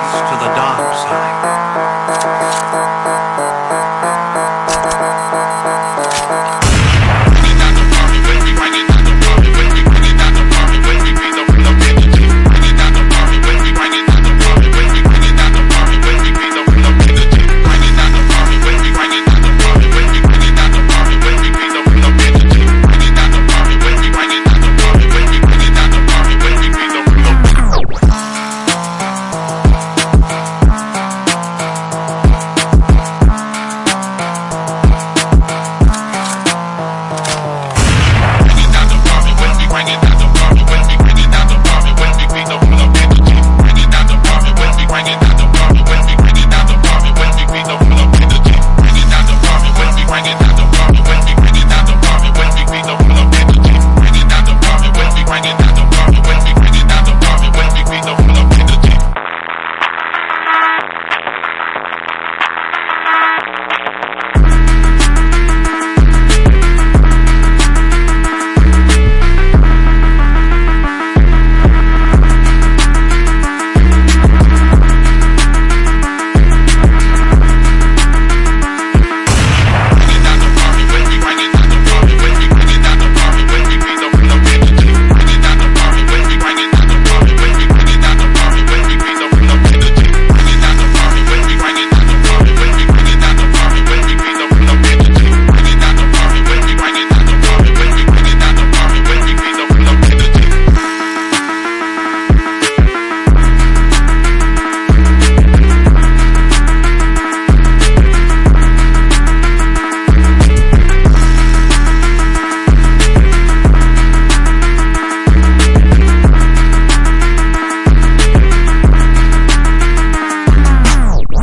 to the dark. bring it